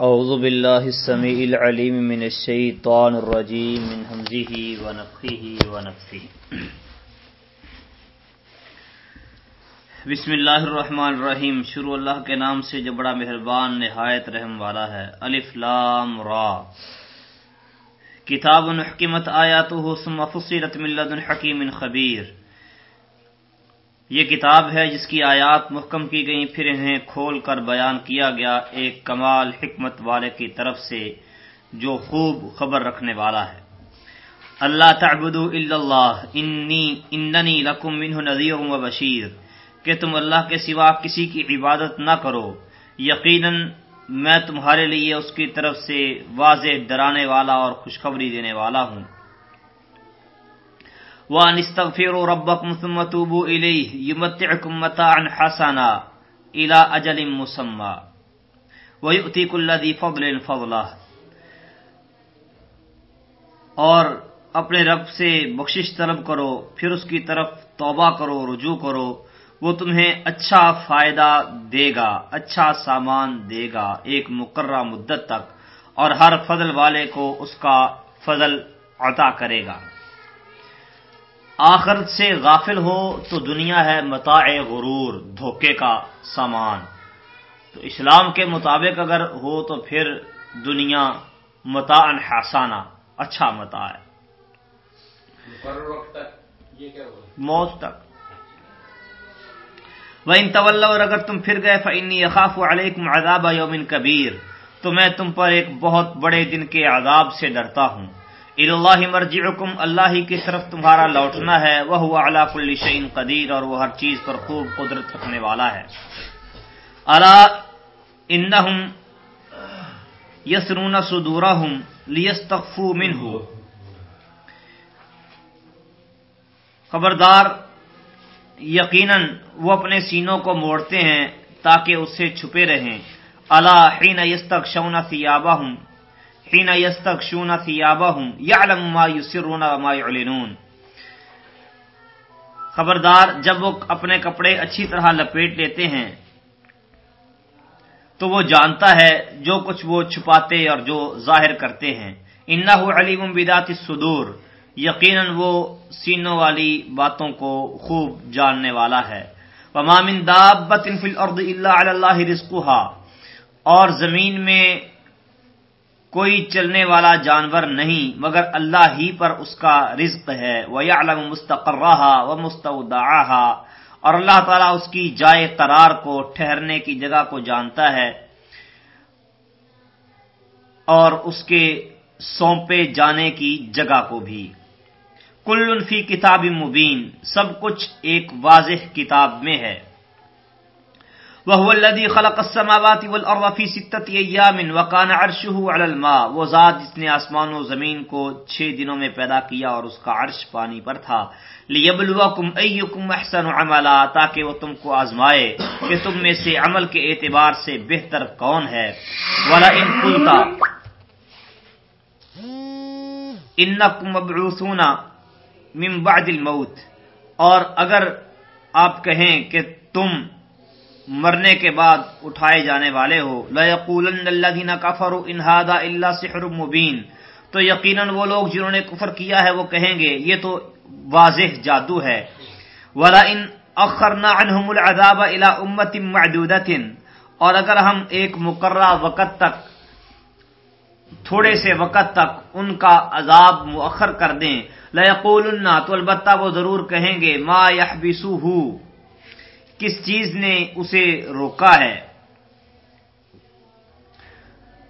أعوذ بالله السميع العليم من الشيطان الرجيم من همزه ونفخه ونفثه بسم اللہ الرحمن الرحیم. شروع اللہ کے نام سے جو بڑا مہربان نہایت رحم والا ہے. الف لام را. کتاب حکمت آیاتہ ثم فصلت من لدن حکیم خبیر. یہ کتاب ہے جس کی آیات محکم کی گئیں، پھر انہیں کھول کر بیان کیا گیا ایک کمال حکمت والے کی طرف سے، جو خوب خبر رکھنے والا ہے۔ اللہ تعبدو اللہ، انی، اننی لکم منہ نذیر و بشیر، کہ تم اللہ کے سوا کسی کی عبادت نہ کرو۔ یقیناً میں تمہارے لیے اس کی طرف سے واضح ڈرانے والا اور خوشخبری دینے والا ہوں۔ وان استغفروا ربكم ثم توبوا اليه يمتعكم متاعا حسنا الى اجل مسمى. ويؤتي كل ذي فضل فضله. اور اپنے رب سے بخشش طلب کرو، پھر اس کی طرف توبہ کرو، رجوع کرو، وہ تمہیں اچھا فائدہ دے گا اچھا سامان دے گا، ایک مقررہ مدت تک، اور ہر فضل والے کو اس کا فضل عطا کرے گا۔ آخرت سے غافل ہو تو دنیا ہے متاع غرور دھوکے کا سامان۔ تو اسلام کے مطابق اگر ہو تو پھر دنیا متا حسانہ اچھا متا ہے۔ موت تک۔ وہ ان طول اور اگر تم پھر گئے فنی اخاف علیکم عذاب یومن کبیر تو میں تم پر ایک بہت بڑے دن کے عذاب سے ڈرتا ہوں۔ اللہ مرجعکم، اللہ ہی کی طرف تمہارا لوٹنا ہے وہ اعلیٰ کل قدیر، اور وہ ہر چیز پر خوب قدرت رکھنے والا ہے۔ اللہ ان یسرون سدورا ہوں لیس من ہو خبردار، یقیناً وہ اپنے سینوں کو موڑتے ہیں تاکہ اس سے چھپے رہیں۔ اللہ حین یستک شونا سیابہ ہوں حین یستغشون ثیابہم یعلم ما یسرون وما یعلنون خبردار، جب وہ اپنے کپڑے اچھی طرح لپیٹ لیتے ہیں، تو وہ جانتا ہے جو کچھ وہ چھپاتے اور جو ظاہر کرتے ہیں۔ انہو علیم بذات الصدور۔ یقیناً وہ سینوں والی باتوں کو خوب جاننے والا ہے۔ وما من دابت فی الارض الا علی اللہ رزقها۔ اور زمین میں کوئی چلنے والا جانور نہیں، مگر اللہ ہی پر اس کا رزق ہے۔ وہ علم مستقرہ و مستعودہ اور اللہ تعالیٰ اس کی جائے قرار کو، ٹھہرنے کی جگہ کو جانتا ہے۔ اور اس کے سونپے جانے کی جگہ کو بھی۔ کل فی کتاب مبین۔ سب کچھ ایک واضح کتاب میں ہے۔ وہ الذي خلق السماوات والارض في سته ايام وكان عرشه على الماء. وہ ذات جس نے آسمان و زمین کو چھ دنوں میں پیدا کیا اور اس کا عرش پانی پر تھا. لیبلوکم ایکم احسن عملا، تاکہ وہ تم کو آزمائے کہ تم میں سے عمل کے اعتبار سے بہتر کون ہے. ولا ان قلتا انکم مبعوثون من بعد الموت، اور اگر آپ کہیں کہ تم مرنے کے بعد اٹھائے جانے والے ہو۔ لَيَقُولَنَّ الَّذِينَ كَفَرُوا إِنْ هَذَا إِلَّا سِحْرٌ مُبِينٌ۔ تو یقیناً وہ لوگ جنہوں نے کفر کیا ہے وہ کہیں گے، یہ تو واضح جادو ہے۔ وَلَئِنْ أَخَّرْنَا عَنْهُمُ الْعَذَابَ إِلَىٰ أُمَّةٍ مَعْدُودَةٍ۔ اور اگر ہم ایک مقررہ وقت تک، تھوڑے سے وقت تک ان کا عذاب مؤخر کر دیں، لَيَقُولُنَّ، تو البتہ وہ ضرور کہیں گے، مَا يَحْبِسُوهُ۔ کس چیز نے اسے روکا ہے۔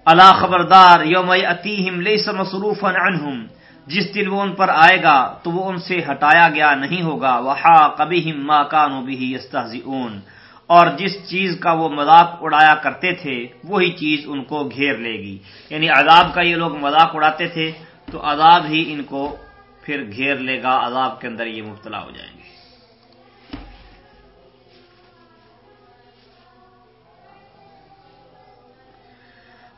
اللہ خبردار، یوم اتیم لیس مصروف عنہم، جس دن وہ ان پر آئے گا تو وہ ان سے ہٹایا گیا نہیں ہوگا۔ وہا کبھی ما کانو بھی استحزئون اور جس چیز کا وہ مذاق اڑایا کرتے تھے، وہی چیز ان کو گھیر لے گی۔ یعنی عذاب کا یہ لوگ مذاق اڑاتے تھے، تو عذاب ہی ان کو پھر گھیر لے گا، عذاب کے اندر یہ مبتلا ہو جائیں گے۔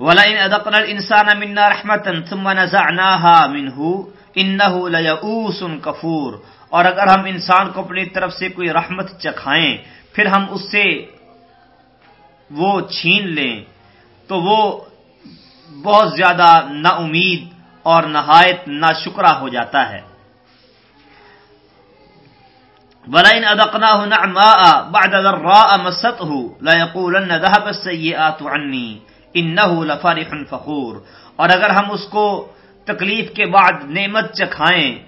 وَلَئِنْ أَذَقْنَا الْإِنسَانَ مِنَّا رَحْمَةً ثُمَّ نَزَعْنَاهَا مِنْهُ إِنَّهُ لَيَئُوسٌ كَفُورٌ۔ اور اگر ہم انسان کو اپنی طرف سے کوئی رحمت چکھائیں، پھر ہم اس سے وہ چھین لیں، تو وہ بہت زیادہ نا امید اور نہایت نا شکرا ہو جاتا ہے۔ ولئن ادقناه نعماء بعد ذراء مسته لا يقولن ذهب السيئات عني۔ انه لفرح فخور۔ اور اگر ہم اس کو تکلیف کے بعد نعمت چکھائیں،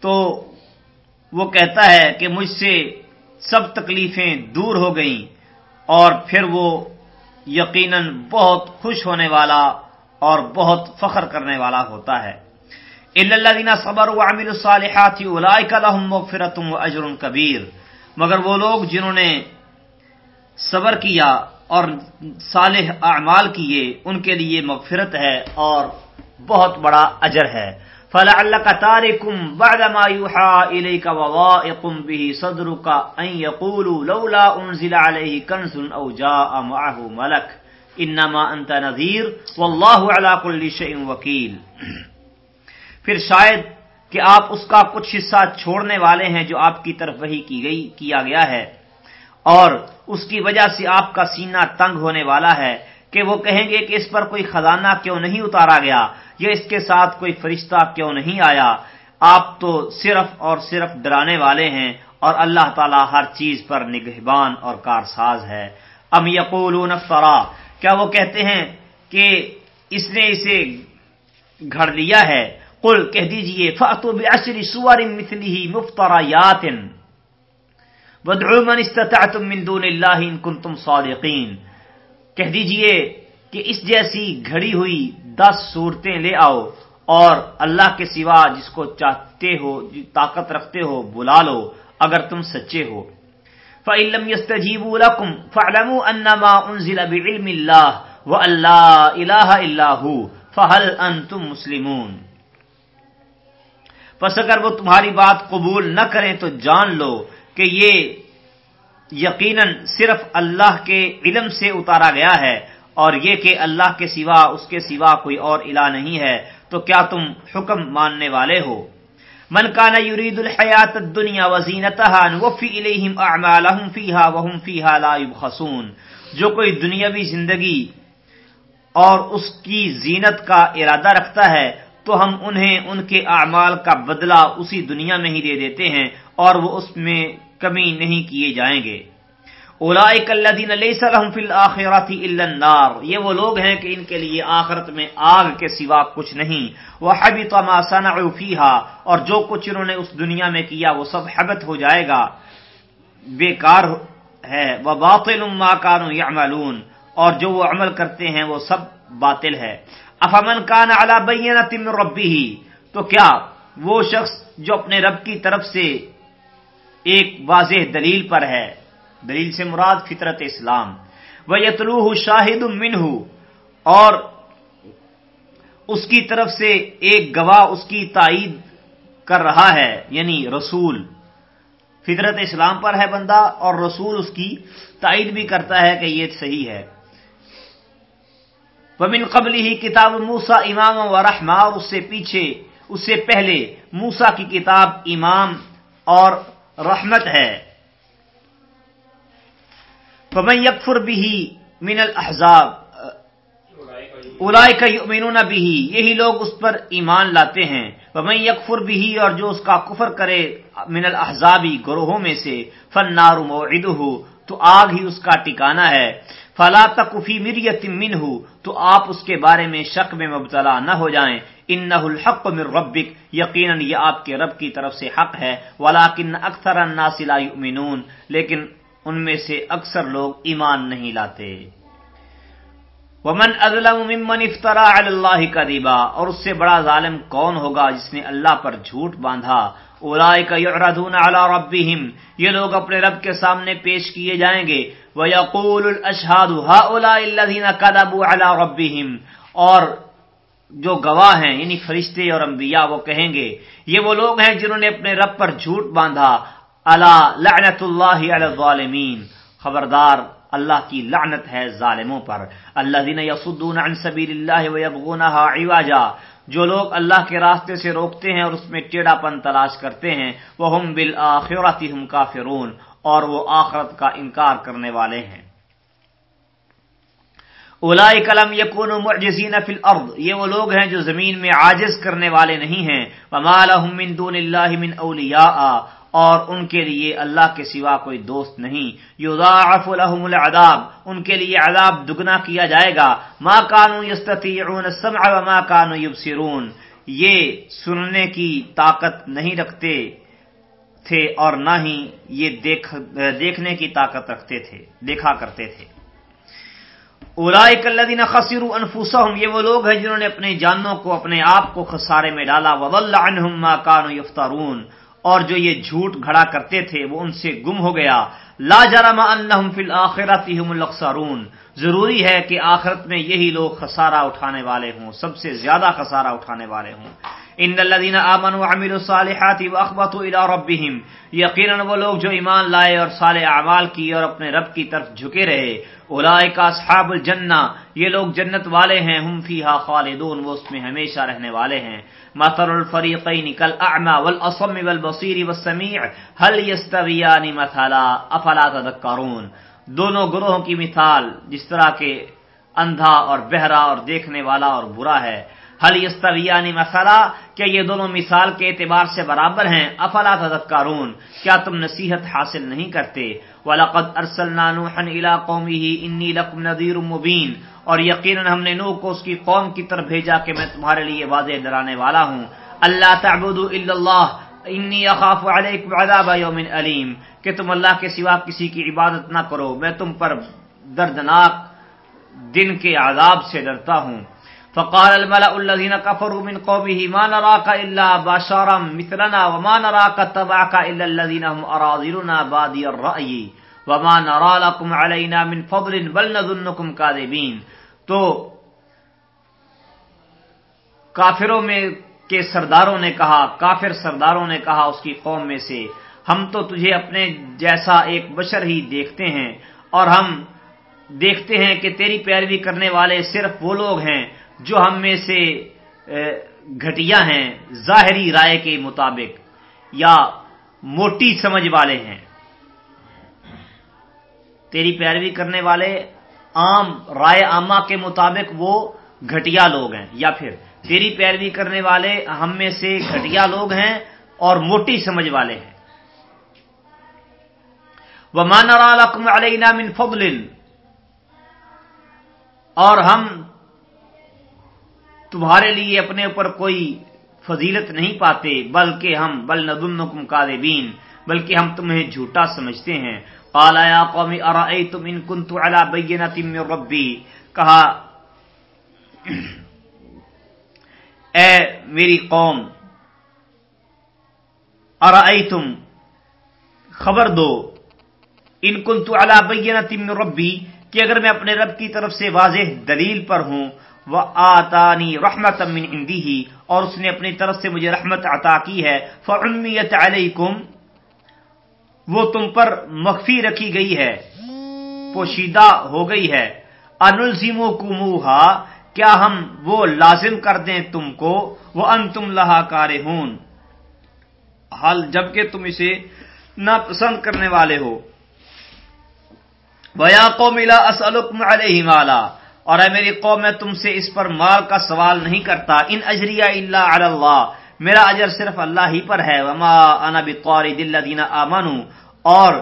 تو وہ کہتا ہے کہ مجھ سے سب تکلیفیں دور ہو گئیں اور پھر وہ یقیناً بہت خوش ہونے والا اور بہت فخر کرنے والا ہوتا ہے۔ صبر وعمل الصالحات اولئک لهم مغفرۃ کبیر۔ مگر وہ لوگ جنہوں نے صبر کیا اور صالح اعمال کیے، ان کے لیے مغفرت ہے اور بہت بڑا اجر ہے۔ فلعلك تاركم بعد ما يوحى اليك ووائق به صدرك ان يقولوا لولا انزل عليه كنز او جاء معه ملك انما انت نذير والله على كل شيء وكيل۔ پھر شاید کہ آپ اس کا کچھ حصہ چھوڑنے والے ہیں جو آپ کی طرف وہی کی گئی، کیا گیا ہے۔ اور اس کی وجہ سے آپ کا سینہ تنگ ہونے والا ہے کہ وہ کہیں گے کہ اس پر کوئی خزانہ کیوں نہیں اتارا گیا یا اس کے ساتھ کوئی فرشتہ کیوں نہیں آیا۔ آپ تو صرف اور صرف ڈرانے والے ہیں اور اللہ تعالیٰ ہر چیز پر نگہبان اور کارساز ہے۔ ام یقولون افطرا کیا وہ کہتے ہیں کہ اس نے اسے گھڑ لیا ہے؟ قل، کہہ دیجیے فاتو بعشر سور مثله مفتریات وادعوا من استطعتم من دون اللہ ان کنتم صادقین کہہ دیجیے کہ اس جیسی گھڑی ہوئی دس صورتیں لے آؤ اور اللہ کے سوا جس کو چاہتے ہو طاقت رکھتے ہو، بلا لو، اگر تم سچے ہو۔ فَإِن لَمْ يَسْتَجِيبُوا لَكُمْ فَاعْلَمُوا أَنَّمَا أُنزِلَ بِعِلْمِ اللَّهِ وَأَن لَّا إِلَٰهَ إِلَّا هُوَ فَهَلْ أَنتُم مُّسْلِمُونَ۔ پس اگر وہ تمہاری بات قبول نہ کریں تو جان لو کہ یہ یقیناً صرف اللہ کے علم سے اتارا گیا ہے اور یہ کہ اللہ کے سوا اس کے سوا کوئی اور الہ نہیں ہے، تو کیا تم حکم ماننے والے ہو؟ من کان یرید الحیات الدنیا وزینتها نوفی الیہم اعمالهم فیہا وهم فیہا لا یبخسون۔ جو کوئی دنیاوی زندگی اور اس کی زینت کا ارادہ رکھتا ہے تو ہم انہیں ان کے اعمال کا بدلہ اسی دنیا میں ہی دے دیتے ہیں اور وہ اس میں کمی نہیں کیے جائیں گے۔ اولئک الذین لیس لهم فی الاخرۃ الا النار۔ یہ وہ لوگ ہیں کہ ان کے لیے آخرت میں آگ کے سوا کچھ نہیں۔ وحبط ما صنعوا فیھا اور جو کچھ انہوں نے اس دنیا میں کیا وہ سب حبط ہو جائے گا۔ بیکار ہے۔ وباطل ما كانوا يعملون اور جو وہ عمل کرتے ہیں وہ سب باطل ہے۔ افمن کان اعلی بینت من ربی ہی تو کیا وہ شخص جو اپنے رب کی طرف سے ایک واضح دلیل پر ہے؟ دلیل سے مراد فطرت اسلام۔ وہ یتلوہ شاہد منہ اور اس کی طرف سے ایک گواہ اس کی تائید کر رہا ہے یعنی رسول۔ فطرت اسلام پر ہے بندہ، اور رسول اس کی تائید بھی کرتا ہے کہ یہ صحیح ہے۔ ومن قبل ہی کتاب موسا امام و رحما، اور اس سے پیچھے، اس سے پہلے موسا کی کتاب امام اور رحمت ہے۔ فمن یکفر بھی من الحضاب اولائے کا یؤمنون بھی یہی لوگ اس پر ایمان لاتے ہیں۔ ومن یکفر بھی اور جو اس کا کفر کرے من الحضابی گروہوں میں سے فن نارو تو آگ ہی اس کا ٹکانا ہے۔ فلا تکفی مریت من تو آپ اس کے بارے میں شک میں مبتلا نہ ہو جائیں۔ ان الحق من ربک یقیناً یہ آپ کے رب کی طرف سے حق ہے۔ ولاکن اکثر الناس لا یؤمنون لیکن ان میں سے اکثر لوگ ایمان نہیں لاتے۔ ومن اظلم ممن افترا علی اللہ کذبا اور اس سے بڑا ظالم کون ہوگا جس نے اللہ پر جھوٹ باندھا؟ اولئک یعرضون علی ربهم، یہ لوگ اپنے رب کے سامنے پیش کیے جائیں گے۔ وَيَقُولُ الْأَشْهَادُ هَؤُلَاءِ الَّذِينَ كَذَبُوا عَلَى رَبِّهِمْ۔ اور جو گواہ ہیں یعنی فرشتے اور انبیاء، وہ کہیں گے، یہ وہ لوگ ہیں جنہوں نے اپنے رب پر جھوٹ باندھا۔ الا لعنت اللہ علی الظالمین۔ خبردار، اللہ کی لعنت ہے ظالموں پر۔ الذين يصدون عن سبيل الله ويبغونها عوجا۔ جو لوگ اللہ کے راستے سے روکتے ہیں اور اس میں ٹیڑھا پن تلاش کرتے ہیں وہ ہم بالآخرت ہم کافرون۔ اور وہ آخرت کا انکار کرنے والے ہیں۔ اولائی کلم یقون معجزین فی الارض، یہ وہ لوگ ہیں جو زمین میں عاجز کرنے والے نہیں ہیں۔ وما لهم من دون اللہ من اولیاء، اور ان کے لیے اللہ کے سوا کوئی دوست نہیں۔ یضاعف لهم العذاب، ان کے لیے عذاب دگنا کیا جائے گا۔ ما كانوا يستطيعون السمع وما كانوا يبصرون یہ سننے کی طاقت نہیں رکھتے۔ تھے اور نہ ہی یہ دیکھ، دیکھنے کی طاقت رکھتے تھے، دیکھا کرتے تھے۔ اولائک الذین خسروا انفسهم یہ وہ لوگ ہیں جنہوں نے اپنے جانوں کو، اپنے آپ کو خسارے میں ڈالا۔ وضل عنهم ما كانوا يفترون۔ اور جو یہ جھوٹ گھڑا کرتے تھے، وہ ان سے گم ہو گیا۔ لا جرم انہم فی الاخرۃ هم الاخسرون ضروری ہے کہ آخرت میں یہی لوگ خسارہ اٹھانے والے ہوں، سب سے زیادہ خسارہ اٹھانے والے ہوں۔ ان الذين امنوا وعملوا الصالحات واخبتوا الى ربهم. یقینا وہ لوگ جو ایمان لائے اور صالح اعمال کیے اور اپنے رب کی طرف جھکے رہے. اولئک اصحاب الجنہ. یہ لوگ جنت والے ہیں، ہم فیها خالدون، وہ اس میں ہمیشہ رہنے والے ہیں. مثل الفریقین کالاعمى والاصم والبصير والسميع هل يستويان مثلا؟ افلا تذكرون دونوں گروہوں کی مثال جس طرح کے اندھا اور بہرا اور دیکھنے والا اور برا ہے. حل یستویانی مسئلہ کیا یہ دونوں مثال کے اعتبار سے برابر ہیں؟ افلا تذکرون، کیا تم نصیحت حاصل نہیں کرتے؟ وَلَقَدْ أَرْسَلْنَا نُوحًا إِلَىٰ قَوْمِهِ إِنِّي لَكُمْ نَذِيرٌ مُبِينٌ۔ اور یقیناً ہم نے نوح کو اس کی قوم کی طرف بھیجا کہ میں تمہارے لیے واضح ڈرانے والا ہوں۔ اللہ تعبدوا الا اللہ انی اخاف علیکم عذاب یوم علیم کہ تم اللہ کے سوا کسی کی عبادت نہ کرو، میں تم پر دردناک دن کے عذاب سے ڈرتا ہوں۔ فقال الملأ الذين كفروا من قومه ما نراك إلا بشرا مثلنا وما نراك اتبعك إلا الذين هم أراذلنا بادي الرأي وما نرى لكم علينا من فضل بل نظنكم كاذبين تو کافروں میں کے سرداروں نے کہا، کافر سرداروں نے کہا اس کی قوم میں سے، ہم تو تجھے اپنے جیسا ایک بشر ہی دیکھتے ہیں، اور ہم دیکھتے ہیں کہ تیری پیروی کرنے والے صرف وہ لوگ ہیں جو ہم میں سے گھٹیا ہیں، ظاہری رائے کے مطابق یا موٹی سمجھ والے ہیں۔ تیری پیروی کرنے والے عام، رائے عامہ کے مطابق وہ گھٹیا لوگ ہیں۔ یا پھر، تیری پیروی کرنے والے ہم میں سے گھٹیا لوگ ہیں اور موٹی سمجھ والے ہیں۔ وہ مانکم علیہ من اور ہم تمہارے لیے اپنے اوپر کوئی فضیلت نہیں پاتے، بلکہ ہم، بل ندنکم کاذبین، بلکہ ہم تمہیں جھوٹا سمجھتے ہیں۔ قال یا قوم، ارائیتم ان كنت على بینۃ من ربی؟ کہا، اے میری قوم، ارائیتم، خبر دو، ان كنت على بینۃ من ربی، کہ اگر میں اپنے رب کی طرف سے واضح دلیل پر ہوں وہ آتانی رحمت من اندی اور اس نے اپنی طرف سے مجھے رحمت عطا کی ہے۔ فعمیت علیکم، وہ تم پر مخفی رکھی گئی ہے، پوشیدہ ہو گئی ہے۔ انلزیمو کموہا کیا ہم وہ لازم کر دیں تم کو؟ وہ ان تم لہا کار حال جبکہ تم اسے ناپسند کرنے والے ہو۔ ویا کو ملا اسلکم علیہ مالا۔ اور اے میری قوم، میں تم سے اس پر مال کا سوال نہیں کرتا۔ ان اجریا اللہ علی اللہ، میرا اجر صرف اللہ ہی پر ہے۔ وما انا بطارد الذین آمنوا اور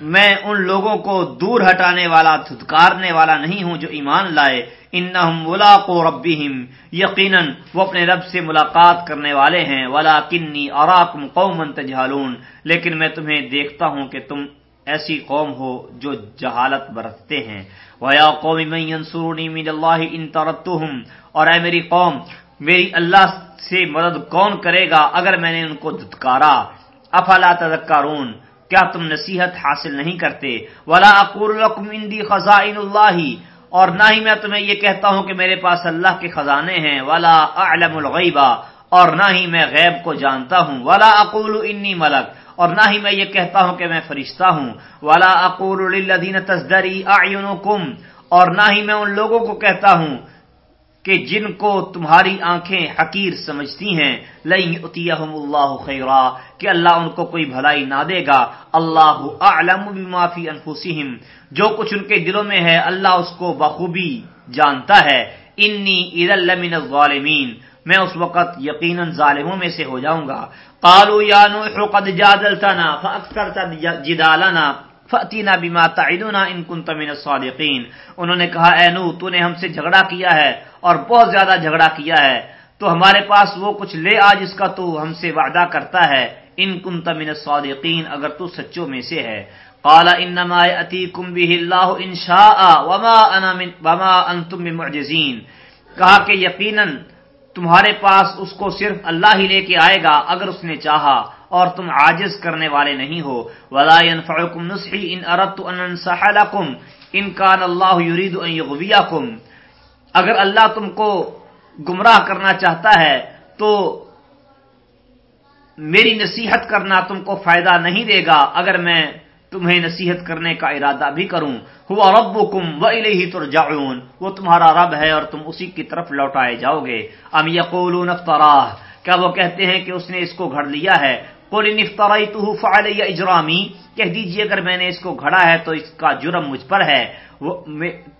میں ان لوگوں کو دور ہٹانے والا، دھتکارنے والا نہیں ہوں جو ایمان لائے۔ انہم ملاقو ربہم، یقینا وہ اپنے رب سے ملاقات کرنے والے ہیں۔ ولکنی اراکم قوما تجہلون لیکن میں تمہیں دیکھتا ہوں کہ تم ایسی قوم ہو جو جہالت برتتے ہیں۔ وَيَا قَوْمِ مَنْ يَنْصُرُونِي مِنَ اللَّهِ إِن اور اے میری قوم، میری اللہ سے مدد کون کرے گا اگر میں نے ان کو دھتکارا افلا تذکرون، کیا تم نصیحت حاصل نہیں کرتے؟ ولا اقول لكم عندي خزائن الله۔ اور نہ ہی میں تمہیں یہ کہتا ہوں کہ میرے پاس اللہ کے خزانے ہیں۔ ولا اعلم الغیب اور نہ ہی میں غیب کو جانتا ہوں۔ ولا اقول انی ملک۔ اور نہ ہی میں یہ کہتا ہوں کہ میں فرشتہ ہوں۔ والا اقول للذین تزدری اعینکم اور نہ ہی میں ان لوگوں کو کہتا ہوں کہ جن کو تمہاری آنکھیں حقیر سمجھتی ہیں۔ لئی اتیہم اللہ خیرا کہ اللہ ان کو کوئی بھلائی نہ دے گا۔ اللہ اعلم بما فی انفسہم جو کچھ ان کے دلوں میں ہے، اللہ اس کو بخوبی جانتا ہے۔ انی اذا لمن الظالمین میں اس وقت یقیناً ظالموں میں سے ہو جاؤں گا۔ قالوا یا نوح قد جادلتنا فاکثرت جدالنا فاتینا بما تعدنا ان كنت من الصادقین۔ انہوں نے کہا، اے نوح، تو نے ہم سے جھگڑا کیا ہے اور بہت زیادہ جھگڑا کیا ہے۔ تو ہمارے پاس وہ کچھ لے آ جس کا تو ہم سے وعدہ کرتا ہے۔ ان كنت من الصادقین، اگر تو سچوں میں سے ہے۔ قال، انما یاتیکم به اللہ ان شاء وما انا من وما انتم بمعجزین۔ کہا کہ یقینا تمہارے پاس اس کو صرف اللہ ہی لے کے آئے گا اگر اس نے چاہا، اور تم عاجز کرنے والے نہیں ہو۔ ولا ينفعكم نصحي ان اردت ان انصح لكم ان كان الله يريد ان يغويكم۔ اگر اللہ تم کو گمراہ کرنا چاہتا ہے، تو میری نصیحت کرنا تم کو فائدہ نہیں دے گا۔ اگر میں تمہیں نصیحت کرنے کا ارادہ بھی کروں۔ ہوا رب کم و الہی ترجعون۔ وہ تمہارا رب ہے اور تم اسی کی طرف لوٹائے جاؤ گے۔ ام یقولون افتراہ۔ کیا وہ کہتے ہیں کہ اس نے اس کو گھڑ لیا ہے؟ قل ان افتریتہ فعلی اجرامی۔ کہہ دیجیے اگر میں نے اس کو گھڑا ہے تو اس کا جرم مجھ پر ہے۔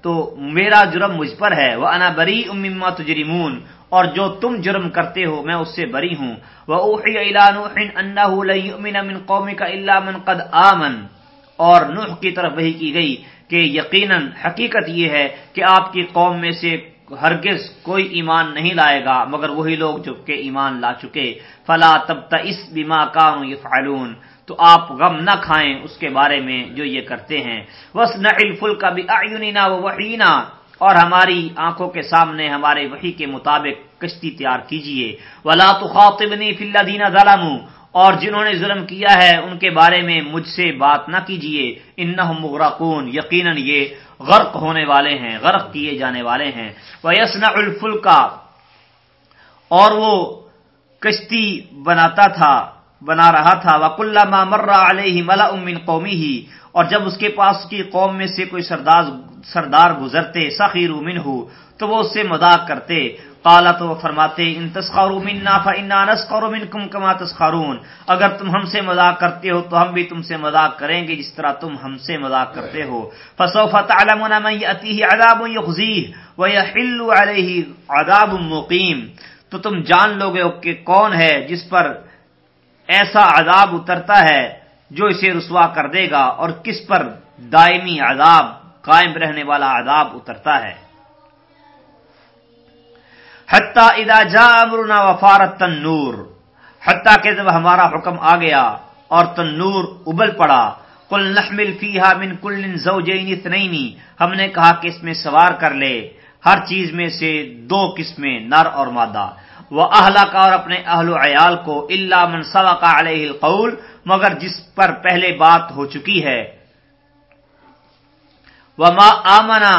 تو میرا جرم مجھ پر ہے۔ وہ انا بری مما تجرمون۔ اور جو تم جرم کرتے ہو میں اس سے بری ہوں۔ وہ اوحی الی نوح انه لن يؤمن من قومك الا من قد آمن۔ اور نوح کی طرف وہی کی گئی کہ یقیناً حقیقت یہ ہے کہ آپ کی قوم میں سے ہرگز کوئی ایمان نہیں لائے گا، مگر وہی لوگ جو کہ ایمان لا چکے۔ فلا تب تس بیما کانو یفعلون تو آپ غم نہ کھائیں اس کے بارے میں جو یہ کرتے ہیں۔ وس نل کا بھی آئینہ وحینا اور ہماری آنکھوں کے سامنے ہمارے وحی کے مطابق کشتی تیار کیجیے۔ ولا تو خاطبنی فی الذین ظلموا۔ اور جنہوں نے ظلم کیا ہے، ان کے بارے میں مجھ سے بات نہ کیجیے انہم مغرقون، یقیناً یہ غرق ہونے والے ہیں، غرق کیے جانے والے ہیں۔ وہ یسنا الفل کا اور وہ کشتی بناتا تھا، بنا رہا تھا۔ وک اللہ مرہ علیہ ملا امن قومی ہی اور جب اس کے پاس کی قوم میں سے کوئی سردار سردار گزرتے سخیر امن ہو تو وہ اس سے مذاق کرتے۔ قالا تو وہ فرماتے، ان تسخارو منا فانا نسخر منکم کما تسخرون۔ اگر تم ہم سے مذاق کرتے ہو تو ہم بھی تم سے مذاق کریں گے جس طرح تم ہم سے مذاق کرتے ہو۔ فسوف تعلمون من یاتیہ عذاب یخزیہ ویحل علیہ عذاب مقیم۔ تو تم جان لو گے کہ کون ہے جس پر ایسا عذاب اترتا ہے جو اسے رسوا کر دے گا اور کس پر دائمی عذاب، قائم رہنے والا عذاب اترتا ہے۔ حتیٰ ادا جا امرنا وفارت تنور، حتیٰ کہ جب ہمارا حکم آ گیا اور تنور ابل پڑا کل نحمل فیہا من کل زوجین اثنین، ہم نے کہا کہ اس میں سوار کر لے، ہر چیز میں سے دو قسمیں، نر اور مادہ۔ وہ اہلا کا اور اپنے اہل و عیال کو اللہ من سبق علیہ القول، مگر جس پر پہلے بات ہو چکی ہے۔ وما آمنا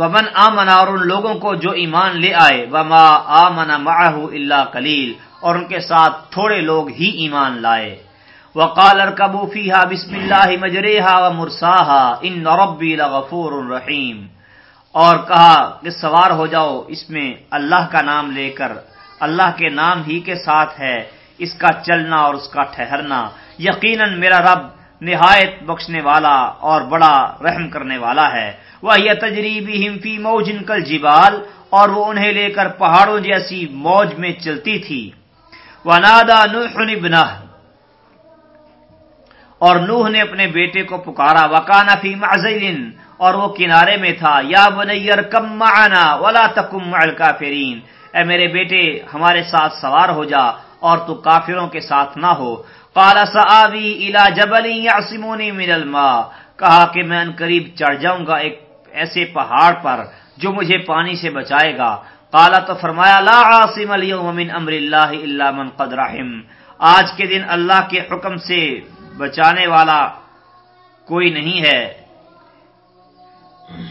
ومن آمنا اور ان لوگوں کو جو ایمان لے آئے، وما آمنا معه الا قلیل، اور ان کے ساتھ تھوڑے لوگ ہی ایمان لائے۔ وقال اركبوا فيها بسم الله مجريها ومرساها ان ربي لغفور رحيم اور کہا کہ سوار ہو جاؤ، اس میں اللہ کا نام لے کر، اللہ کے نام ہی کے ساتھ ہے، اس کا چلنا اور اس کا ٹھہرنا۔ یقیناً میرا رب نہایت بخشنے والا اور بڑا رحم کرنے والا ہے۔ وہ یہ تجریبی ہمفی موجن کل جبال، اور وہ انہیں لے کر پہاڑوں جیسی موج میں چلتی تھی۔ وہ نادا نہ اور نوح نے اپنے بیٹے کو پکارا۔ وکانا فی معزل اور وہ کنارے میں تھا۔ یا بنیر کم معنا ولا تکم مع الکافرین۔ اے میرے بیٹے، ہمارے ساتھ سوار ہو جا اور تو کافروں کے ساتھ نہ ہو۔ قال سآوی الى جبل يعصموني من الماء۔ کہا کہ میں ان قریب چڑھ جاؤں گا ایک ایسے پہاڑ پر جو مجھے پانی سے بچائے گا۔ قال تو فرمایا، لا عاصم اليوم من امر الله الا من قد رحم۔ آج کے دن اللہ کے حکم سے بچانے والا کوئی نہیں ہے۔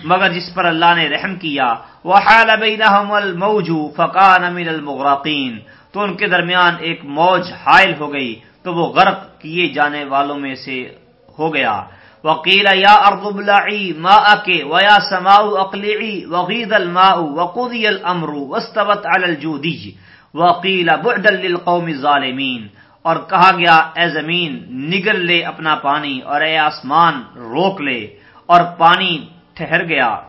مگر جس پر اللہ نے رحم کیا۔ وحال بینہم الموج فکان من المغرقین تو ان کے درمیان ایک موج حائل ہو گئی۔ تو وہ غرق کیے جانے والوں میں سے ہو گیا۔ وقیل یا ارض ابلعی ماءک ویا سماء اقلعی وغید الماء وقضی الامر واستوت علی الجودی۔ وقیل بعدا للقوم الظالمین۔ اور کہا گیا، اے زمین نگل لے اپنا پانی اور اے آسمان، روک لے۔ اور پانی ٹھہر گیا۔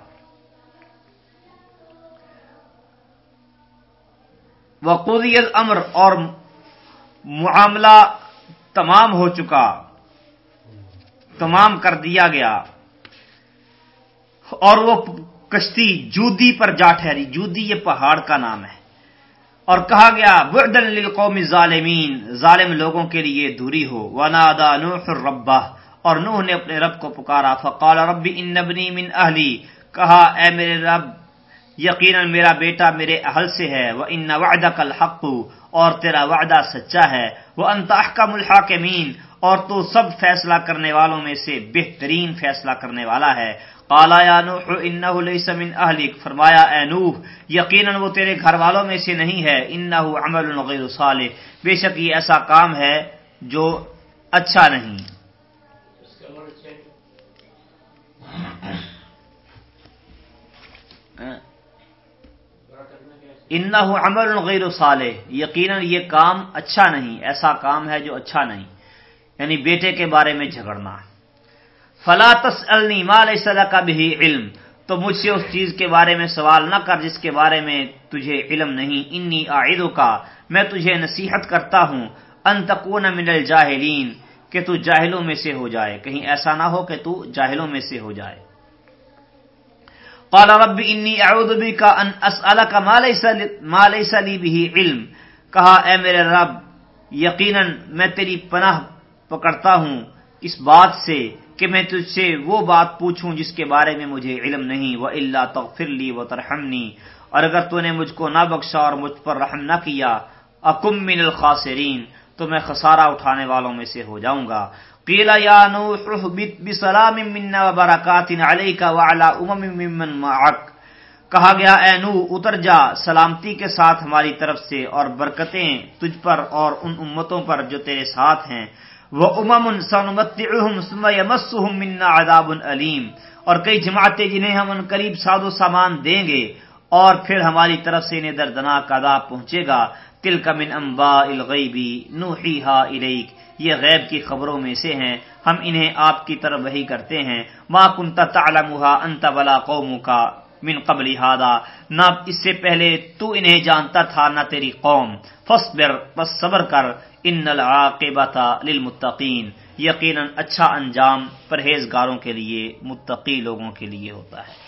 وقودی الامر اور معاملہ تمام ہو چکا، تمام کر دیا گیا۔ اور وہ کشتی جودی پر جا ٹھہری، جودی یہ پہاڑ کا نام ہے۔ اور کہا گیا بعدن للقوم ظالمین ظالم لوگوں کے لیے دوری ہو۔ ونادا نوح الربہ اور نوح نے اپنے رب کو پکارا۔ فقال، رب، ان ابنی من اہلی۔ کہا، اے میرے رب، یقیناً میرا بیٹا میرے اہل سے ہے۔ وہ ان وعدہ کل حق اور تیرا وعدہ سچا ہے وہ انتحکم الحاکمین اور تو سب فیصلہ کرنے والوں میں سے بہترین فیصلہ کرنے والا ہے۔ قالا یا نوح انہو لیس من اہلک فرمایا اے نوح یقیناً وہ تیرے گھر والوں میں سے نہیں ہے۔ انہو عمل غیر صالح۔ بے شک یہ ایسا کام ہے جو اچھا نہیں۔ انہو عمل غیر صالح، یقیناً یہ کام اچھا نہیں، ایسا کام ہے جو اچھا نہیں یعنی بیٹے کے بارے میں جھگڑنا۔ فلا تسألنی ما لیس لک به علم، تو مجھ سے اس چیز کے بارے میں سوال نہ کر جس کے بارے میں تجھے علم نہیں۔ انی اعیدو کا میں تجھے نصیحت کرتا ہوں، ان تکون من الجاہلین، کہ تو جاہلوں میں سے ہو جائے۔ کہیں ایسا نہ ہو کہ تو جاہلوں میں سے ہو جائے۔ قال رب انی اعوذ بک ان اسالک ما لیس ما لیس لی به علم. کہا، اے میرے رب، یقینا میں تیری پناہ پکڑتا ہوں اس بات سے کہ میں تجھ سے وہ بات پوچھوں جس کے بارے میں مجھے علم نہیں وہ اللہ تغفر لی و ترحمنی اور اگر تو نے مجھ کو نہ بخشا اور مجھ پر رحم نہ کیا اکم من الخاسرین، تو میں خسارہ اٹھانے والوں میں سے ہو جاؤں گا۔ قیلا یا نوح احبت بسلام منا و برکات وعلا امم ممن معک۔ کہا گیا، اے نو اتر جا، سلامتی کے ساتھ ہماری طرف سے اور برکتیں تجھ پر اور ان امتوں پر جو تیرے ساتھ ہیں۔ وہ امم منا عذاب علیم۔ اور کئی جماعتیں جنہیں ہم ان قریب ساد و سامان دیں گے اور پھر ہماری طرف سے انہیں دردناک عذاب پہنچے گا۔ تل کا من امبا الغیبی نوحی ہا یہ غیب کی خبروں میں سے ہیں۔ ہم انہیں آپ کی طرف وہی کرتے ہیں۔ ما کنت تعلمها انت ولا قومك من قبل هذا نہ اس سے پہلے تو انہیں جانتا تھا نہ تیری قوم۔ فصبر پس صبر کر۔ ان العاقبت للمتقین۔ یقینا اچھا انجام پرہیزگاروں کے لیے، متقی لوگوں کے لیے ہوتا ہے۔